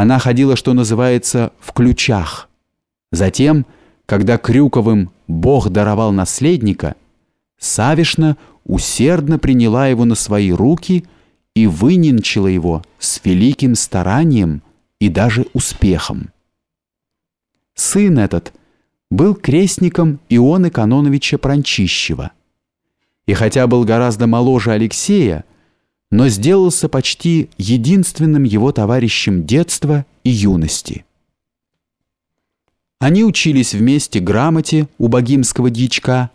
Она ходила, что называется, в ключах. Затем, когда Крюковым Бог даровал наследника, Савишна усердно приняла его на свои руки и выненчила его с великим старанием и даже успехом. Сын этот был крестником Ионы Каноновича Пранчищева. И хотя был гораздо моложе Алексея, но сделался почти единственным его товарищем детства и юности. Они учились вместе грамоте у богимского дьячка,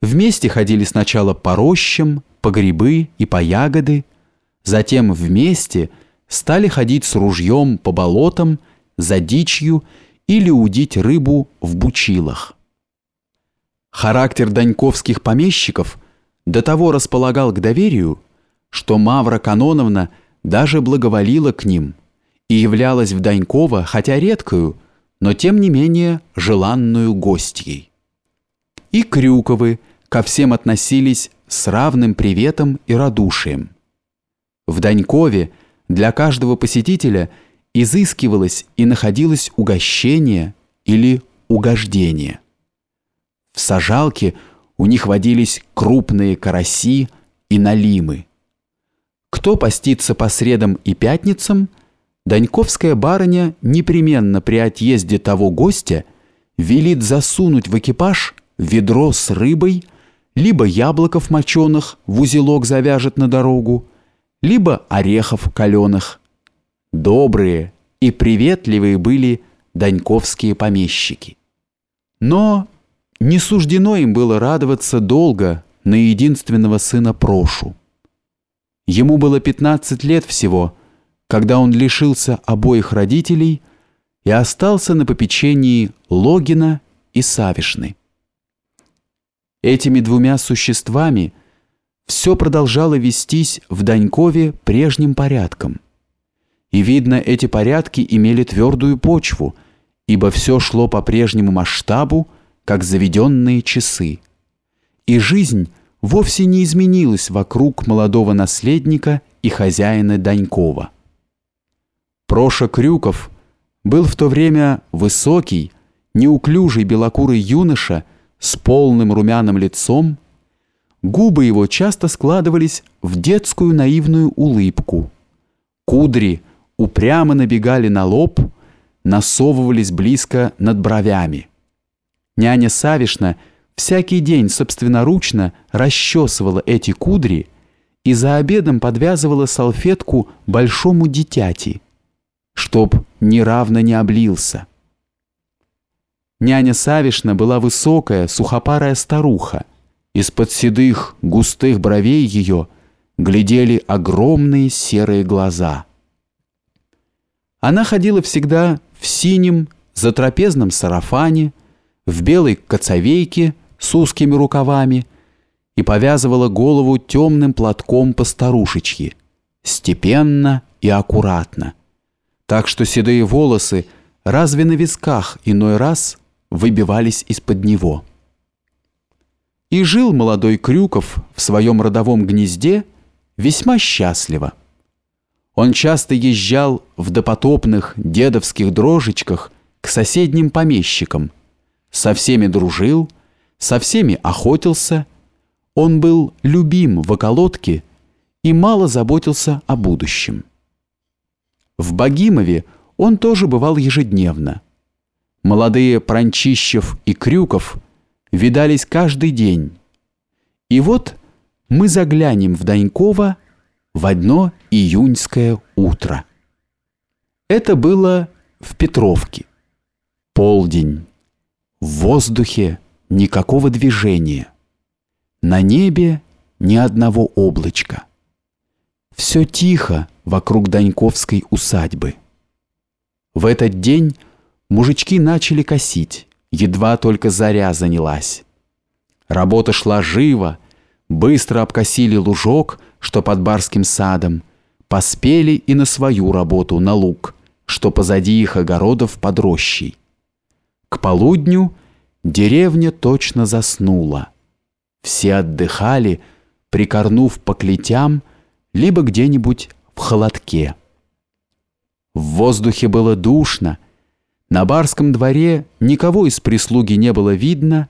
вместе ходили сначала по рощам, по грибы и по ягоды, затем вместе стали ходить с ружьем по болотам, за дичью или удить рыбу в бучилах. Характер даньковских помещиков до того располагал к доверию, что Мавра Каноновна даже благоволила к ним и являлась в Данькова, хотя редкую, но тем не менее желанную гостьей. И Крюковы ко всем относились с равным приветом и радушием. В Данькове для каждого посетителя изыскивалось и находилось угощение или угождение. В сажалке у них водились крупные караси и налимы. Кто постится по средам и пятницам, Даньковская барыня непременно при отъезде того гостя велит засунуть в экипаж ведро с рыбой, либо яблоков моченых в узелок завяжет на дорогу, либо орехов каленых. Добрые и приветливые были даньковские помещики. Но не суждено им было радоваться долго на единственного сына Прошу. Ему было 15 лет всего, когда он лишился обоих родителей и остался на попечении Логина и Савишны. Этими двумя существами все продолжало вестись в Данькове прежним порядком. И видно, эти порядки имели твердую почву, ибо все шло по прежнему масштабу, как заведенные часы. И жизнь вовсе не изменилась вокруг молодого наследника и хозяина Данькова. Проша Крюков был в то время высокий, неуклюжий белокурый юноша с полным румяным лицом, губы его часто складывались в детскую наивную улыбку, кудри упрямо набегали на лоб, насовывались близко над бровями. Няня Савишна – всякий день собственноручно расчесывала эти кудри и за обедом подвязывала салфетку большому дитяти, чтоб неравно не облился. Няня Савишна была высокая, сухопарая старуха. Из-под седых, густых бровей ее глядели огромные серые глаза. Она ходила всегда в синем, затрапезном сарафане, в белой коцовейке с узкими рукавами и повязывала голову темным платком по старушечьи, степенно и аккуратно, так что седые волосы разве на висках иной раз выбивались из-под него. И жил молодой Крюков в своем родовом гнезде весьма счастливо. Он часто езжал в допотопных дедовских дрожечках к соседним помещикам, со всеми дружил, со всеми охотился, он был любим в околотке и мало заботился о будущем. В Богимове он тоже бывал ежедневно. Молодые Пранчищев и Крюков видались каждый день. И вот мы заглянем в Данькова в одно июньское утро. Это было в Петровке. Полдень. В воздухе никакого движения. На небе ни одного облачка. Все тихо вокруг Даньковской усадьбы. В этот день мужички начали косить, едва только заря занялась. Работа шла живо, быстро обкосили лужок, что под барским садом, поспели и на свою работу, на луг, что позади их огородов под рощей. К полудню – Деревня точно заснула. Все отдыхали, прикорнув по клетям, либо где-нибудь в холодке. В воздухе было душно. На барском дворе никого из прислуги не было видно,